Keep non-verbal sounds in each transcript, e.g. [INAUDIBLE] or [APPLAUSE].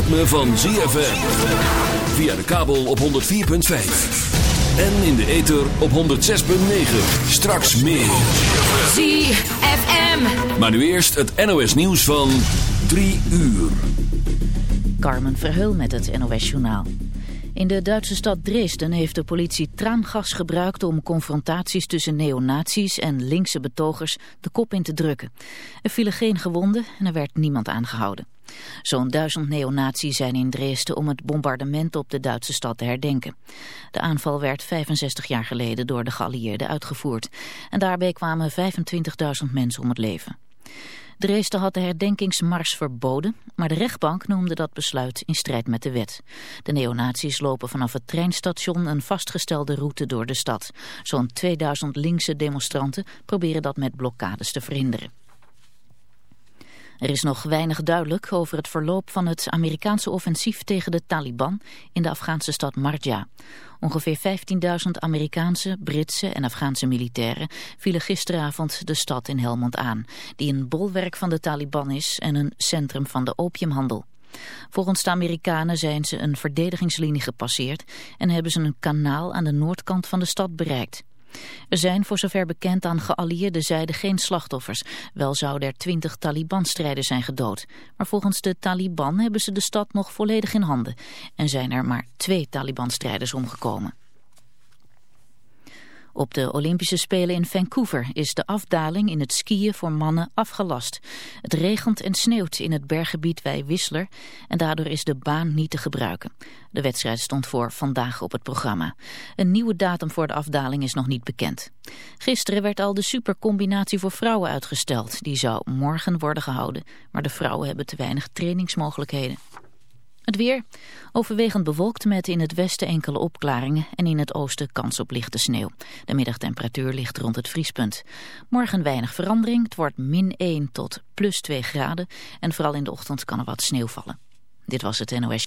ritme van ZFM. Via de kabel op 104.5. En in de ether op 106.9. Straks meer. ZFM. Maar nu eerst het NOS nieuws van 3 uur. Carmen Verheul met het NOS journaal. In de Duitse stad Dresden heeft de politie traangas gebruikt om confrontaties tussen neonazies en linkse betogers de kop in te drukken. Er vielen geen gewonden en er werd niemand aangehouden. Zo'n duizend neonazies zijn in Dresden om het bombardement op de Duitse stad te herdenken. De aanval werd 65 jaar geleden door de geallieerden uitgevoerd. En daarbij kwamen 25.000 mensen om het leven. Dresden had de herdenkingsmars verboden, maar de rechtbank noemde dat besluit in strijd met de wet. De neonazies lopen vanaf het treinstation een vastgestelde route door de stad. Zo'n 2000 linkse demonstranten proberen dat met blokkades te verhinderen. Er is nog weinig duidelijk over het verloop van het Amerikaanse offensief tegen de Taliban in de Afghaanse stad Marja. Ongeveer 15.000 Amerikaanse, Britse en Afghaanse militairen vielen gisteravond de stad in Helmond aan, die een bolwerk van de Taliban is en een centrum van de opiumhandel. Volgens de Amerikanen zijn ze een verdedigingslinie gepasseerd en hebben ze een kanaal aan de noordkant van de stad bereikt. Er zijn voor zover bekend aan geallieerde zijde geen slachtoffers. Wel zouden er twintig Taliban-strijders zijn gedood. Maar volgens de Taliban hebben ze de stad nog volledig in handen. En zijn er maar twee Taliban-strijders omgekomen. Op de Olympische Spelen in Vancouver is de afdaling in het skiën voor mannen afgelast. Het regent en sneeuwt in het berggebied bij Whistler en daardoor is de baan niet te gebruiken. De wedstrijd stond voor vandaag op het programma. Een nieuwe datum voor de afdaling is nog niet bekend. Gisteren werd al de supercombinatie voor vrouwen uitgesteld. Die zou morgen worden gehouden, maar de vrouwen hebben te weinig trainingsmogelijkheden. Het weer overwegend bewolkt met in het westen enkele opklaringen en in het oosten kans op lichte sneeuw. De middagtemperatuur ligt rond het vriespunt. Morgen weinig verandering, het wordt min 1 tot plus 2 graden en vooral in de ochtend kan er wat sneeuw vallen. Dit was het NOS.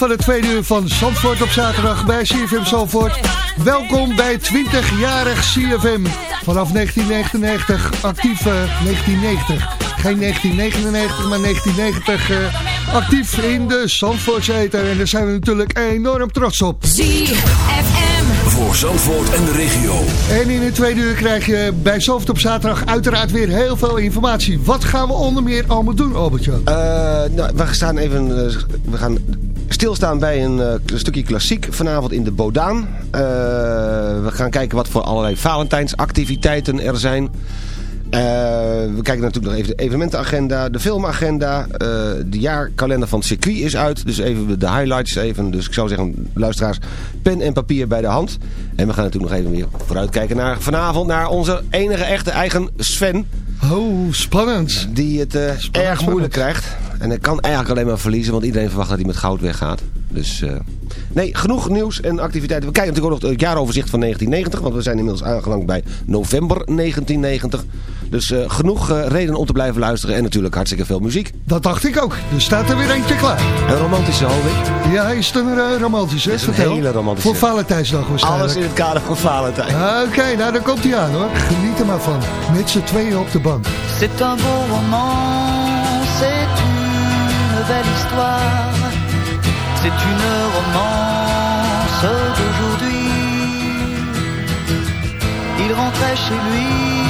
Van het tweede uur van Zandvoort op zaterdag bij CFM Zandvoort. Welkom bij 20-jarig CFM. Vanaf 1999, actief uh, 1990. Geen 1999, maar 1990 uh, actief in de Zandvoortse En daar zijn we natuurlijk enorm trots op. ZFM. Voor Zandvoort en de regio. En in het tweede uur krijg je bij Zandvoort op zaterdag uiteraard weer heel veel informatie. Wat gaan we onder meer allemaal doen, Albertje? Uh, nou, we gaan even uh, we gaan stilstaan bij een, uh, een, stukje klassiek vanavond in de Bodaan. we gaan kijken wat voor allerlei Valentijnsactiviteiten er zijn. Uh, we kijken natuurlijk nog even de evenementenagenda, de filmagenda. De jaarkalender van het circuit is uit. Dus even de highlights even. Dus ik zou zeggen, luisteraars, pen en papier bij de hand. En we gaan natuurlijk nog even weer vooruitkijken naar vanavond. Naar onze enige echte eigen Sven. Oh, spannend. Die het uh, spannend, erg spannend. moeilijk krijgt. En hij kan eigenlijk alleen maar verliezen. Want iedereen verwacht dat hij met goud weggaat. Dus nee, genoeg nieuws en activiteiten. We kijken natuurlijk ook nog het jaaroverzicht van 1990. Want we zijn inmiddels aangelangt bij november 1990. Dus uh, genoeg uh, reden om te blijven luisteren en natuurlijk hartstikke veel muziek. Dat dacht ik ook. Er staat er weer eentje klaar. Een romantische hoop ik. Ja, is het een uh, romantische? Is een hele romantische. Voor Valentijnsdag waarschijnlijk. Alles in het kader van Valentijn. Oké, okay, nou dan komt hij aan hoor. Geniet er maar van. Met z'n tweeën op de bank. C'est un beau roman, c'est une belle histoire. C'est une romance d'aujourd'hui. Il rentrait chez lui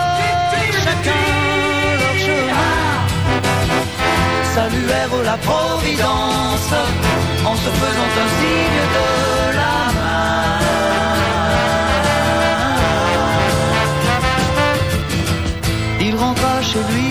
Saluèrent la Providence en se faisant un signe de la main. Il rentra chez lui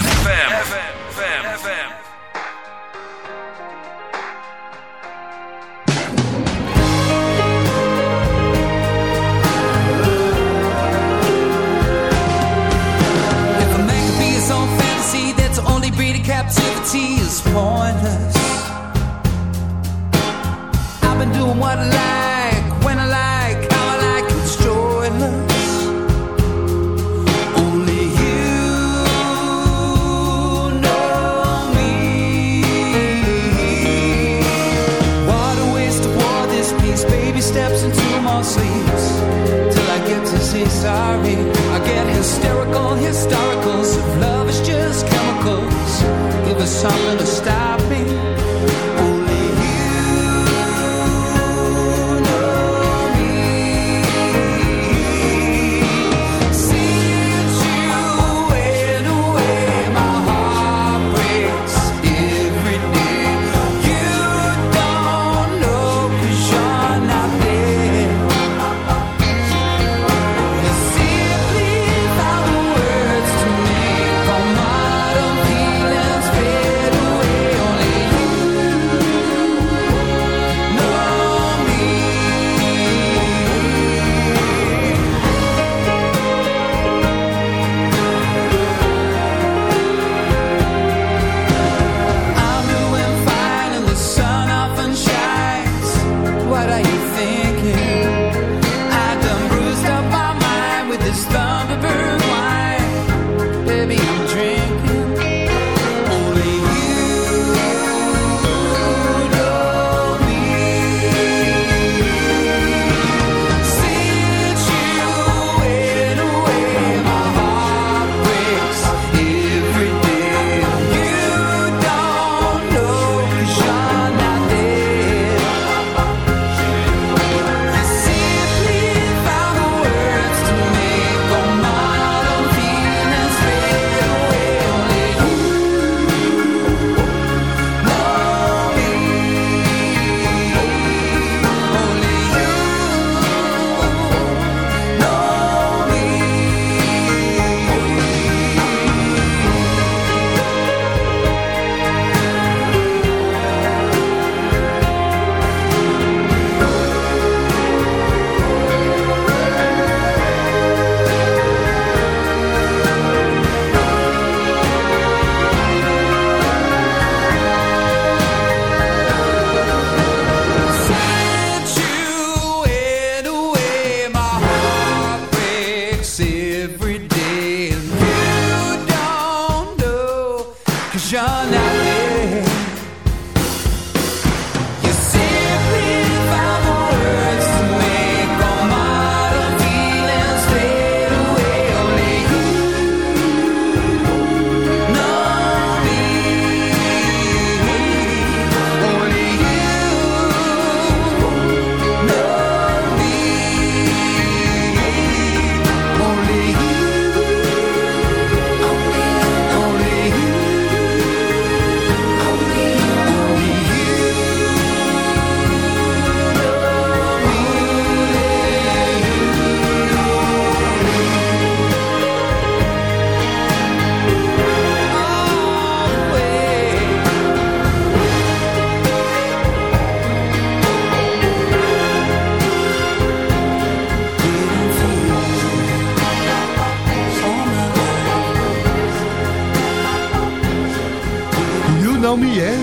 Hysterical, historicals. If love is just chemicals, give us something to stop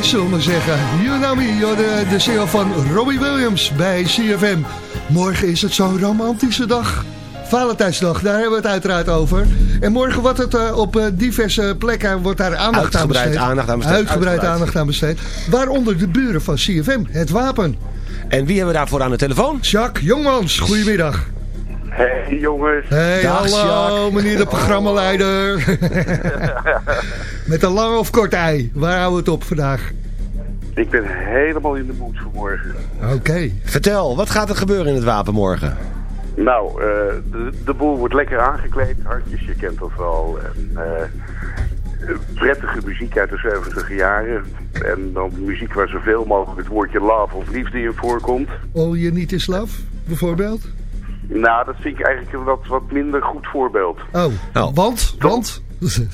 zullen we maar zeggen. You know me, joh, de, de single van Robbie Williams bij CFM. Morgen is het zo'n romantische dag. Valentijnsdag, daar hebben we het uiteraard over. En morgen wordt het eh, op eh, diverse plekken wordt daar aandacht Uitgebreid aan besteed. aandacht aan besteed. Uitgebreid Uitgebreid. aandacht aan besteed. Waaronder de buren van CFM, het wapen. En wie hebben we daarvoor aan de telefoon? Jacques Jongmans, goedemiddag. Hey jongens. Hey, Dag, hallo Jacques. meneer de programmaleider. [LAUGHS] Met een lang of kort ei, waar houden we het op vandaag? Ik ben helemaal in de moed voor morgen. Oké. Vertel, wat gaat er gebeuren in het wapen morgen? Nou, eh, de, de boel wordt lekker aangekleed. Hartjes, je kent dat wel. En, eh, prettige muziek uit de 70 jaren. En dan muziek waar zoveel mogelijk het woordje love of liefde in voorkomt. All You Need Is Love, bijvoorbeeld? Nou, dat vind ik eigenlijk een wat, wat minder goed voorbeeld. Oh, want? Want? [LAUGHS]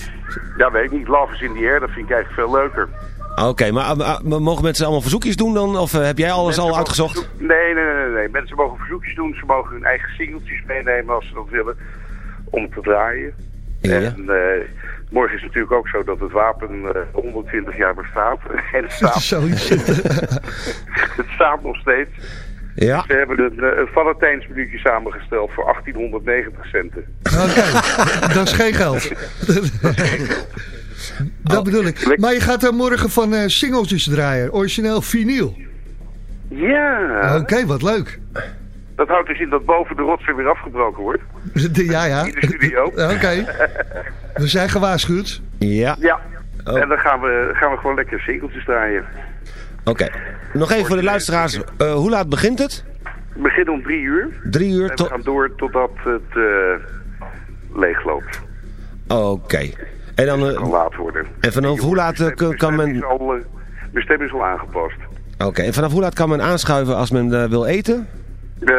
Ja, weet ik niet. Love is in the air, dat vind ik eigenlijk veel leuker. Oké, maar, maar- maar mogen mensen allemaal verzoekjes doen dan? Of eh, heb jij alles Mensen al uitgezocht? Nee, nee, nee, nee. Mensen mogen verzoekjes doen. Ze mogen hun eigen singeltjes meenemen als ze dat willen. Om te draaien. Ja, ja. En eh, Morgen is het natuurlijk ook zo dat het wapen eh, 120 jaar bestaat. [LAUGHS] En het staat, [LAUGHS] [LAUGHS] het staat nog steeds. Ja. Ze hebben een, eh, een Valentijnsminuutje samengesteld voor 1890 centen. Oké, dat is geen geld. dat bedoel ik. Maar je gaat er morgen van eh singeltjes draaien. Origineel vinyl. Ja, Oké, wat leuk. dat houdt dus in dat boven de rotzooi weer afgebroken wordt. De- ja, ja. In de studio. [LAUGHS] Oké. [LAUGHS] We zijn gewaarschuwd. Ja. Ja. Oh. En dan gaan we, gaan we gewoon lekker singeltjes draaien. Oké. Nog even voor de luisteraars. eh, hoe laat begint het? We beginnen om drie uur. Drie uur En we tot... gaan door totdat het eh leegloopt. Oké. En dan... Het eh, kan laat worden. en vanaf hoe laat eh, kan, men... al, eh, Mijn stem is al aangepast. Oké. En vanaf hoe laat kan men aanschuiven als men eh, wil eten? Eh,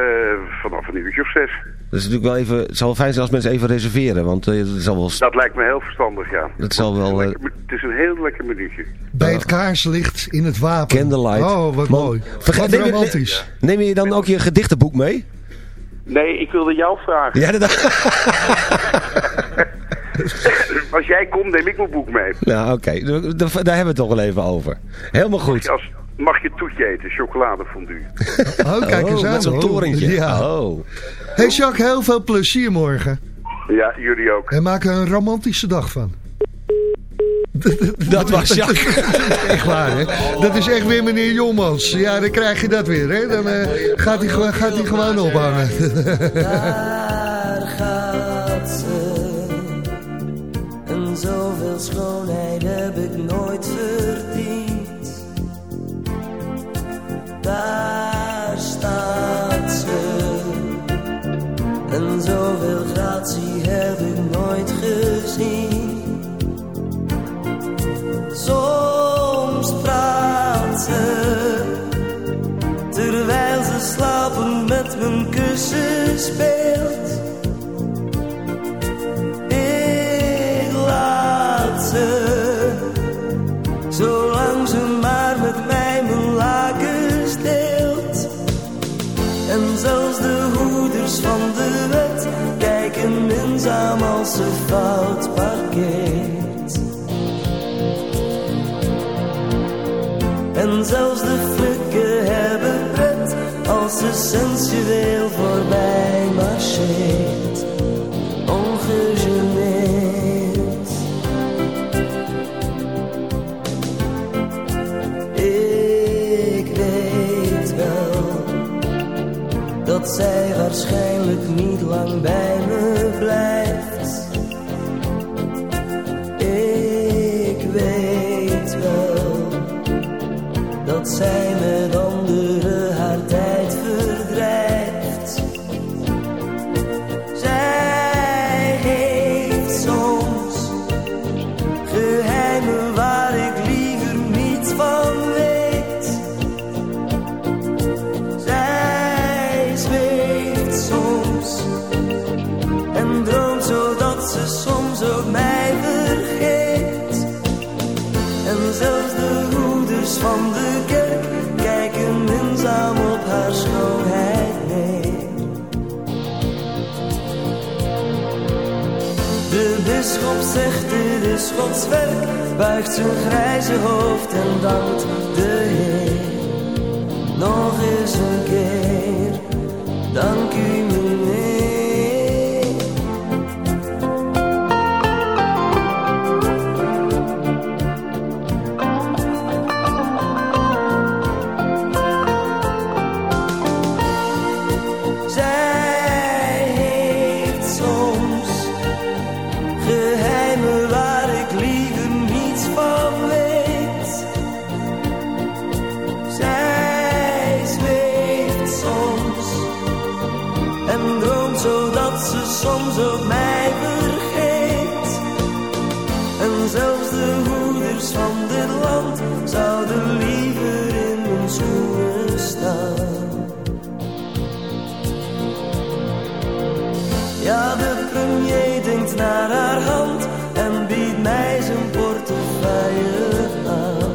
vanaf een uurtje of zes. Dat is natuurlijk wel even... Het zal wel fijn zijn als mensen even reserveren. Want eh, het zal wel... Dat lijkt me heel verstandig, ja. Het zal wel... eh, het is een heel lekker minuutje. Bij het kaarslicht in het wapen. Candlelight. Oh, wat Man, mooi. vergeet- Wat neem je- romantisch. Neem je dan ook je gedichtenboek mee? Nee, ik wilde jou vragen. Ja, dat... [LAUGHS] [LAUGHS] [LAUGHS] Als jij komt, neem ik mijn boek mee. nou, oké. Daar- Daar daar hebben we het toch wel even over. Helemaal goed. Als, mag je toetje eten, chocoladefondue. Oh, kijk eens Oh, aan. met zo'n Oh, torentje. Ja. Oh. Hey Jacques, heel veel plezier morgen. Ja, jullie ook. En maak er een romantische dag van. Dat was [LAUGHS] Jacques. Echt waar, hè? Dat is echt weer meneer Jongmans. Ja, dan krijg je dat weer, hè? Dan eh, gaat, hij, gewoon- gaat hij gewoon ophangen. [LAUGHS] Zoveel schoonheid heb ik nooit verdiend. Daar staat ze. En zoveel gratie heb ik nooit gezien. Soms praat ze. Terwijl ze slapen met mijn kussen speelt. Fout parkeert. En zelfs de flikken hebben pret als ze sensueel voorbij marcheert. Ongegeneerd. Ik weet wel dat zij waarschijnlijk niet lang bij me blijft. Zij met anderen haar tijd verdrijft. Zij heeft soms geheimen waar ik liever niets van weet. Zij zweeft soms en droomt zodat ze soms ook mij vergeet. En zelfs de hoeders van schoonheid neer. De bisschop zegt dit is Gods werk, buigt zijn grijze hoofd en dankt de Heer. Nog eens een keer, dank u. premier denkt naar haar hand en biedt mij zijn portefeuille aan.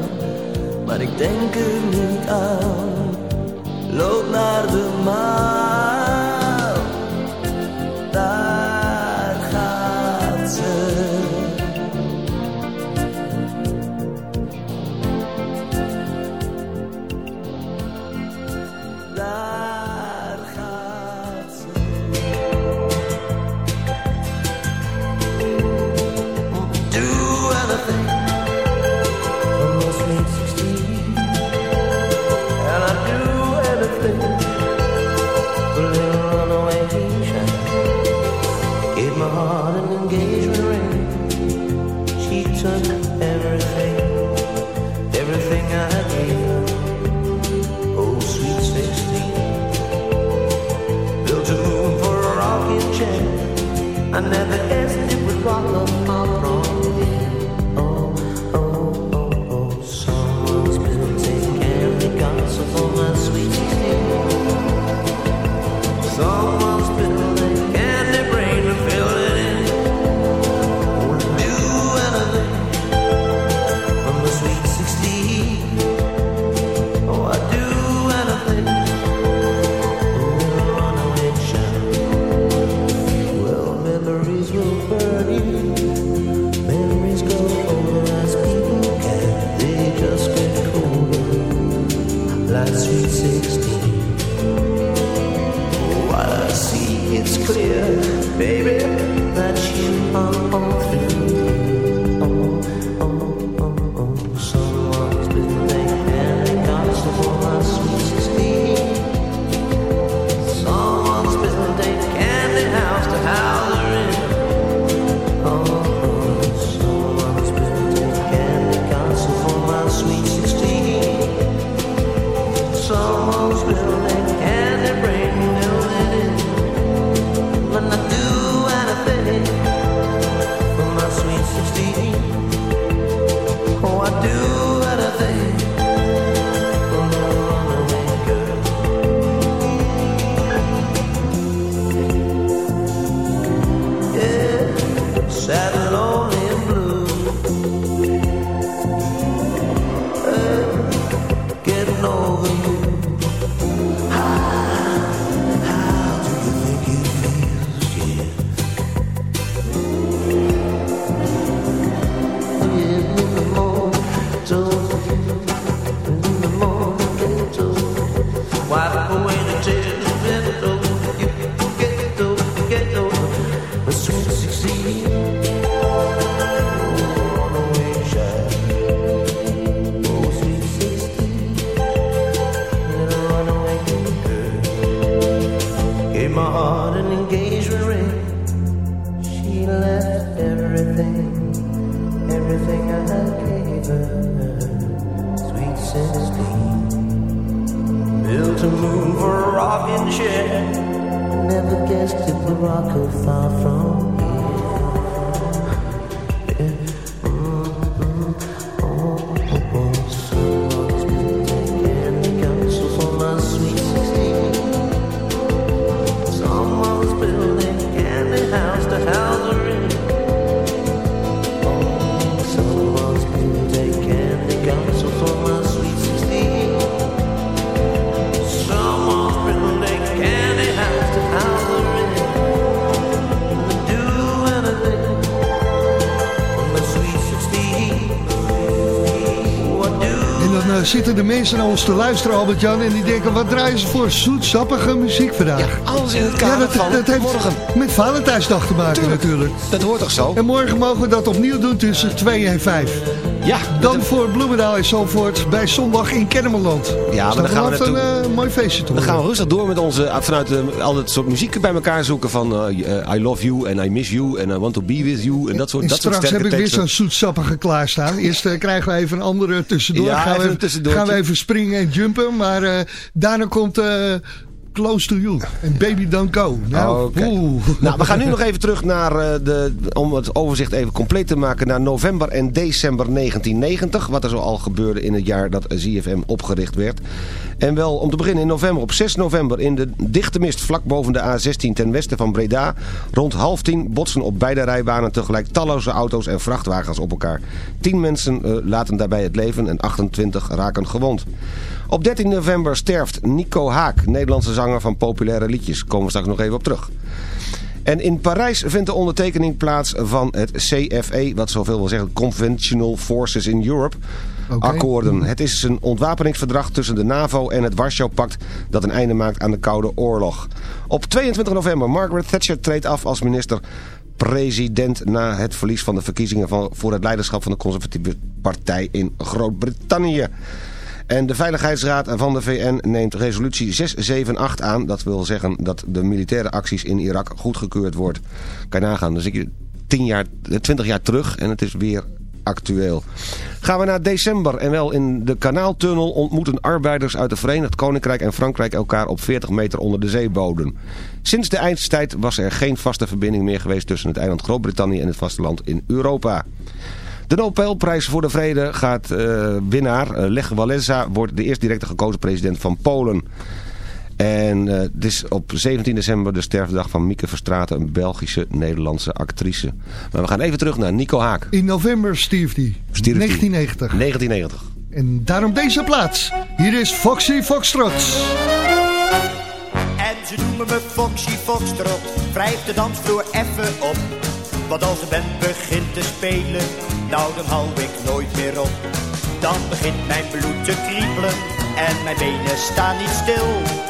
Maar ik denk er niet aan, loop naar de maan. I never zitten de mensen naar ons te luisteren, Albert-Jan, en die denken, wat draaien ze voor zoetsappige muziek vandaag? Alles in het Ja, kader dat, van dat heeft morgen. met Valentijnsdag te maken Tuurlijk. natuurlijk. Dat hoort toch zo? En morgen mogen we dat opnieuw doen tussen 2 en 5. Ja, Dan voor Bloemendaal en Zandvoort bij zondag in Kennemerland. Ja, maar dan gaan we een eh, mooi feestje toe. Dan gaan we rustig door met onze, eh, vanuit uh, al dat soort muziek bij elkaar zoeken van eh, eh, I love you en I miss you en I want to be with you en dat soort, En dat soort straks heb sterke ik weer zo'n zoetsappige klaarstaan. Eerst eh, krijgen we even een andere tussendoor. Ja, gaan, we even tussendoortje. gaan we even springen en jumpen. Maar eh, daarna komt eh, Close to You. En Baby Don't Go. Nou, oeh. Nou, we gaan nu nog even terug naar eh, de, om het overzicht even compleet te maken, naar november en december 1990. Wat er zo al gebeurde in het jaar dat ZFM opgericht werd. En wel om te beginnen in november, op 6 november in de dichte mist vlak boven de A16 ten westen van Breda. Rond half tien botsen op beide rijbanen tegelijk talloze auto's en vrachtwagens op elkaar. 10 mensen eh, laten daarbij het leven en 28 raken gewond. Op 13 november sterft Nico Haak, Nederlandse zanger van populaire liedjes. Komen we straks nog even op terug. En in Parijs vindt de ondertekening plaats van het CFE, wat zoveel wil zeggen Conventional Forces in Europe. Akkoorden. Het is een ontwapeningsverdrag tussen de NAVO en het Warschau-pact dat een einde maakt aan de Koude Oorlog. Op 22 november, Margaret Thatcher treedt af als minister president na het verlies van de verkiezingen voor het leiderschap van de conservatieve partij in Groot-Brittannië. En de Veiligheidsraad van de VN neemt resolutie 678 aan. Dat wil zeggen dat de militaire acties in Irak goedgekeurd wordt. Kan je nagaan, dan zit je 10 jaar, 20 jaar terug en het is weer actueel. Gaan we naar december en wel in de kanaaltunnel ontmoeten arbeiders uit het Verenigd Koninkrijk en Frankrijk elkaar op 40 meter onder de zeebodem. Sinds de eindstijd was er geen vaste verbinding meer geweest tussen het eiland Groot-Brittannië en het vasteland in Europa. De Nobelprijs voor de Vrede gaat eh, winnaar. Uh, Lech Walesa wordt de eerst directe gekozen president van Polen. En uh, het is op 17 december de sterfdag van Mieke Verstraeten, een Belgische-Nederlandse actrice. Maar we gaan even terug naar Nico Haak. In november stierf die. Stierf die. 1990. 1990. En daarom deze plaats. Hier is Foxy Foxtrot. En ze noemen me Foxy Foxtrot. Wrijf de dansvloer even op. Want als de band begint te spelen, nou dan hou ik nooit meer op. Dan begint mijn bloed te kriebelen en mijn benen staan niet stil.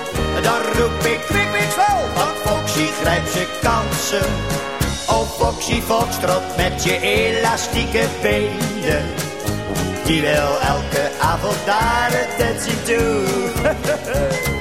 Dan roep ik kwik, wel, want Foxy grijpt zijn kansen. Oh Foxy Foxtrot met je elastieke benen. Die wil elke avond naar het dancing toe. [LAUGHS]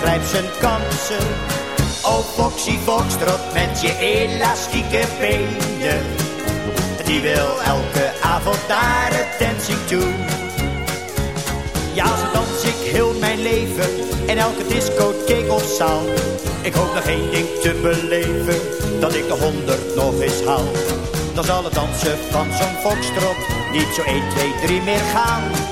grijpt zijn kansen. Oh Foxy Foxtrot met je elastieke benen. Die wil elke avond naar het dancing toe. Ja, zo dans ik heel mijn leven in elke discotheek of zaal. Ik hoop nog één ding te beleven, dat ik de honderd nog eens haal. Dan zal het dansen van zo'n foxtrot niet zo 1, 2, 3 meer gaan.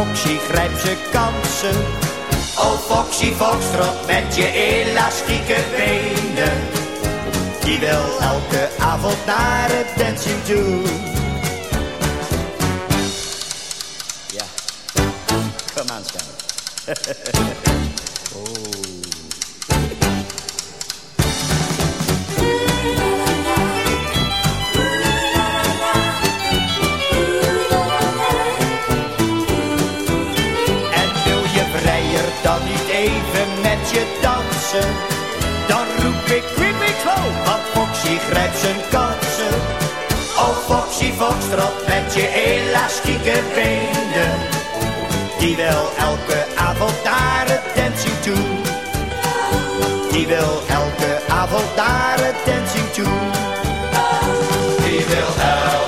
Foxy grijpt zijn kansen. Oh Foxy Foxtrot met je elastieke benen. Die wil elke avond naar het dancing toe. Ja, kom aan. [LAUGHS] Dan roep ik quick, slow, want Foxy grijpt zijn kansen. Oh Foxy Foxtrot met je elastieke benen. Die wil elke avond het dancing toe. Die wil elke avond het dancing toe. Die wil elke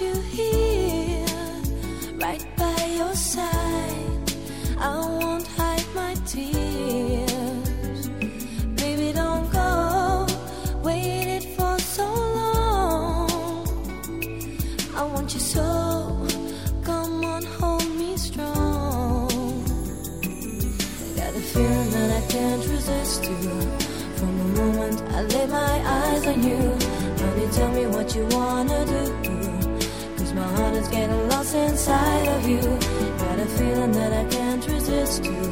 you here, right by your side. I won't hide my tears. Baby, don't go. Waited for so long. I want you so. Come on, hold me strong. I got a feeling that I can't resist you. From the moment I lay my eyes on you, honey, tell me what you wanna do. Getting inside of you. Got a feeling that I can't resist you.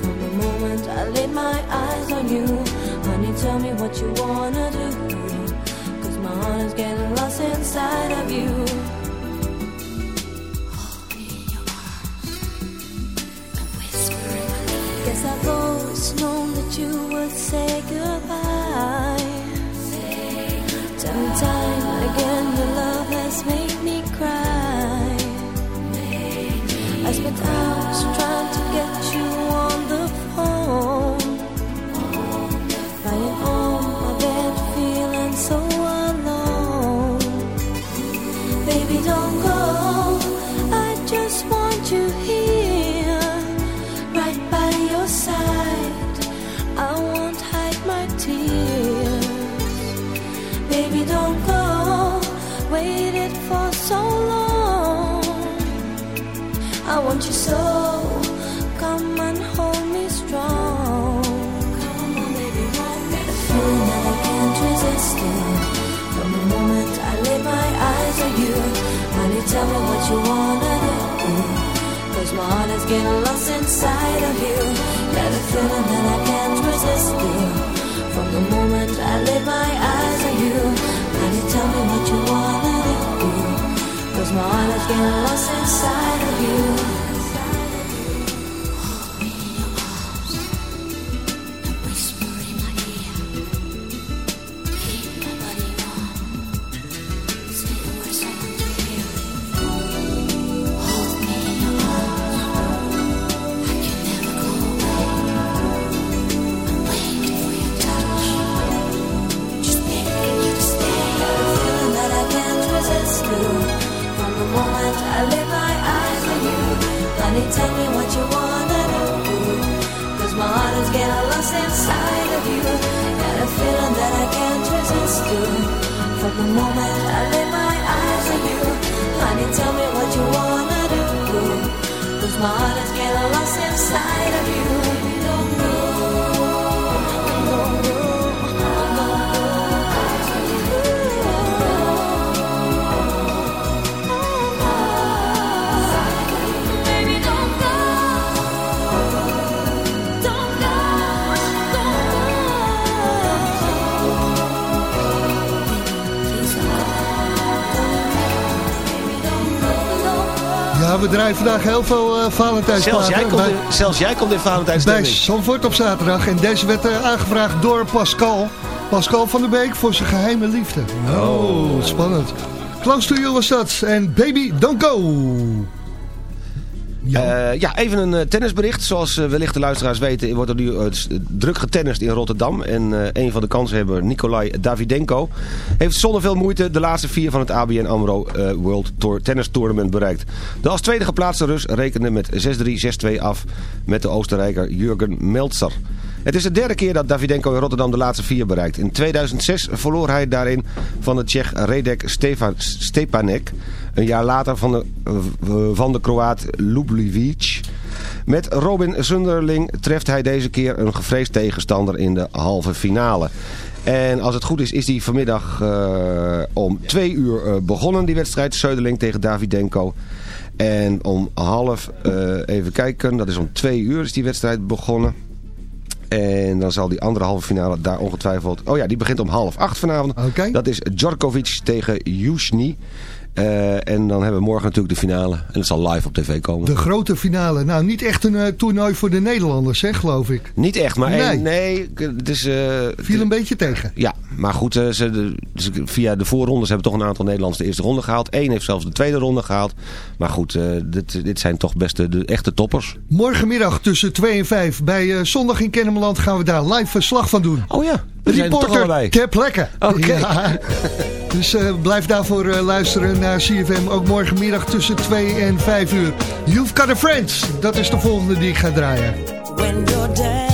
From the moment I laid my eyes on you, honey, tell me what you wanna do. Cause my heart is getting lost inside of you. Guess I've always known that you would say goodbye. Getting lost inside of you. Got a feeling that I can't resist you. From the moment I lay my eyes on you, honey, tell me what you wanna do. Cause my heart is getting lost inside of you. Draaien vandaag heel veel uh, Valentijnsplaten. Zelfs jij komt in, zelfs jij komt in bij. Zandvoort op zaterdag. En deze werd uh, aangevraagd door Pascal. Pascal van der Beek voor zijn geheime liefde. Oh, spannend. Close to you was dat. En Baby Don't Go. Ja. Uh, ja, even een uh, tennisbericht. Zoals uh, wellicht de luisteraars weten wordt er nu druk getennist in Rotterdam. En een van de kanshebber, Nikolai Davidenko, heeft zonder veel moeite de laatste vier van het ABN AMRO World Tour Tennis Tournament bereikt. De als tweede geplaatste Rus rekende met 6-3, 6-2 af met de Oostenrijker Jurgen Meltzer. Het is de derde keer dat Davidenko in Rotterdam de laatste vier bereikt. In 2006 verloor hij daarin van de Tsjech Redek Stepanek. Een jaar later van de, van de Kroaat Lublivic. Met Robin Sunderling treft hij deze keer een gevreesd tegenstander in de halve finale. En als het goed is, is die vanmiddag uh, om twee uur uh, begonnen, die wedstrijd. Söderling tegen Davidenko. En om half, even kijken, dat is om twee uur is die wedstrijd begonnen. En dan zal die andere halve finale daar ongetwijfeld... Oh ja, die begint om half acht vanavond. Okay. Dat is Djokovic tegen Yushny. Uh, en dan hebben we morgen natuurlijk de finale. En het zal live op tv komen. De grote finale. Nou, niet echt een uh, toernooi voor de Nederlanders, hè, geloof ik. Niet echt, maar nee. Een, nee het is... Uh, Viel een beetje tegen. Ja, maar goed, ze, de, via de voorrondes hebben toch een aantal Nederlanders de eerste ronde gehaald. Eén heeft zelfs de tweede ronde gehaald. Maar goed, dit, dit zijn toch best de, de, echte toppers. Morgenmiddag tussen 2 en 5 bij Zondag in Kennemerland gaan we daar live verslag van doen. Oh ja, reporter ter plekke. Oké. Okay. Ja. [LAUGHS] Dus uh, blijf daarvoor uh, luisteren naar CFM. Ook morgenmiddag tussen 2 en 5 uur. You've Got a Friend. Dat is de volgende die ik ga draaien. When you're down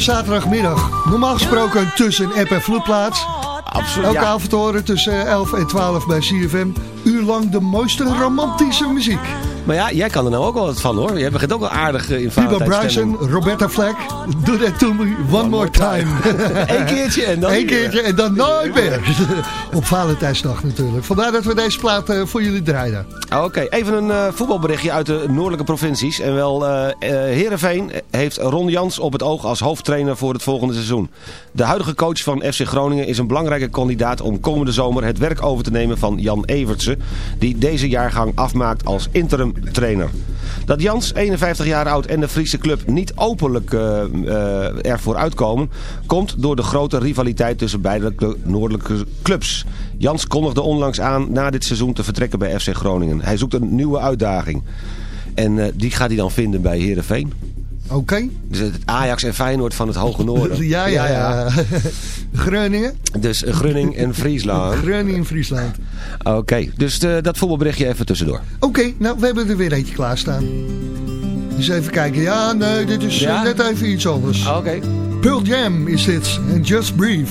Zaterdagmiddag. Normaal gesproken tussen app en vloedplaats. Absoluut. Elke ja. avond horen tussen 11 en 12 bij CFM. Uur lang de mooiste romantische muziek. Maar ja, jij kan er nou ook wel wat van hoor. Jij begint ook wel aardig eh, in Valentijnsstemming. Bryson, Roberta Flack. Do that to me one, more time. [LAUGHS] Eén keertje en dan Eén keertje en dan nooit meer. [LAUGHS] Op Valentijnsdag natuurlijk. Vandaar dat we deze plaat eh, voor jullie draaien. Oké, even een eh, voetbalberichtje uit de noordelijke provincies. En wel, eh, Heerenveen heeft Ron Jans op het oog als hoofdtrainer voor het volgende seizoen. De huidige coach van FC Groningen is een belangrijke kandidaat om komende zomer het werk over te nemen van Jan Evertsen, die deze jaargang afmaakt als interim trainer. Dat Jans, 51 jaar oud en de Friese club niet openlijk eh, eh, ervoor uitkomen, komt door de grote rivaliteit tussen beide noordelijke clubs. Jans kondigde onlangs aan na dit seizoen te vertrekken bij FC Groningen. Hij zoekt een nieuwe uitdaging. En eh, die gaat hij dan vinden bij Heerenveen. Oké. Dus het Ajax en Feyenoord van het Hoge Noorden. [LAUGHS] Ja, ja, ja. [LAUGHS] Groningen. Dus eh, Grunning en Friesland. Groningen, Friesland. Oké, dus eh, dat voetbalberichtje even tussendoor. Oké, nou we hebben er weer eentje klaarstaan. Dus even kijken. Ja, nee, dit is eh, Ja? net even iets anders. Oké. Pearl Jam is dit. En Just Breathe.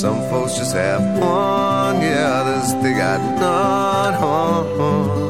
Some folks just have one, yeah, others they got none.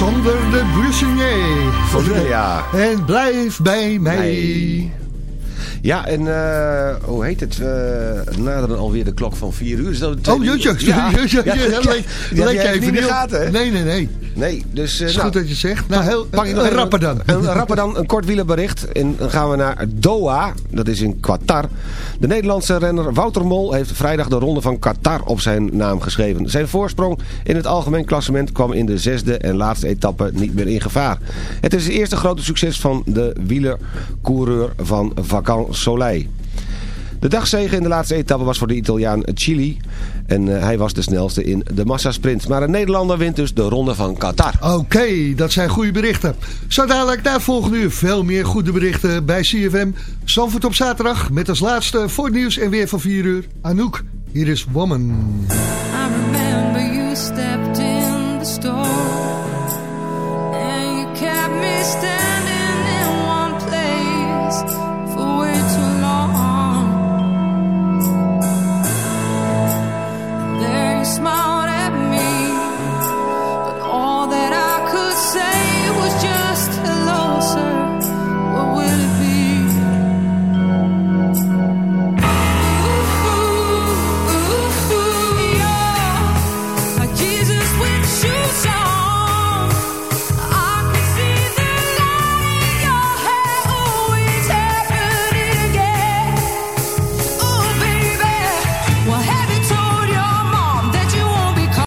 Sander de Buissonier. Ja. En blijf bij mij. Ja, en eh, hoe heet het? We naderen alweer de klok van 4 uur. Dat Oh, [LAUGHS] jeetje. Ja, jeetje, ja, leek- even niet in de gaten? Nee, nee, nee. Nee, dus... eh, Is nou, goed dat je zegt. Nou, heel, Pak nog een rapper dan. Een, een rapper dan, een kort wielerbericht. En dan gaan we naar Doha, dat is in Qatar. De Nederlandse renner Wouter Mol heeft vrijdag de ronde van Qatar op zijn naam geschreven. Zijn voorsprong in het algemeen klassement kwam in de zesde en laatste etappe niet meer in gevaar. Het is het eerste grote succes van de wielercoureur van Vacan Soleil. De dagzege in de laatste etappe was voor de Italiaan Chili. En eh, hij was de snelste in de massasprint. Maar een Nederlander wint dus de ronde van Qatar. Oké, dat zijn goede berichten. Zo dadelijk na het volgende uur veel meer goede berichten bij CFM. Zandvoort op zaterdag met als laatste voor het nieuws en weer van 4 uur. Anouk, hier is Woman. I remember you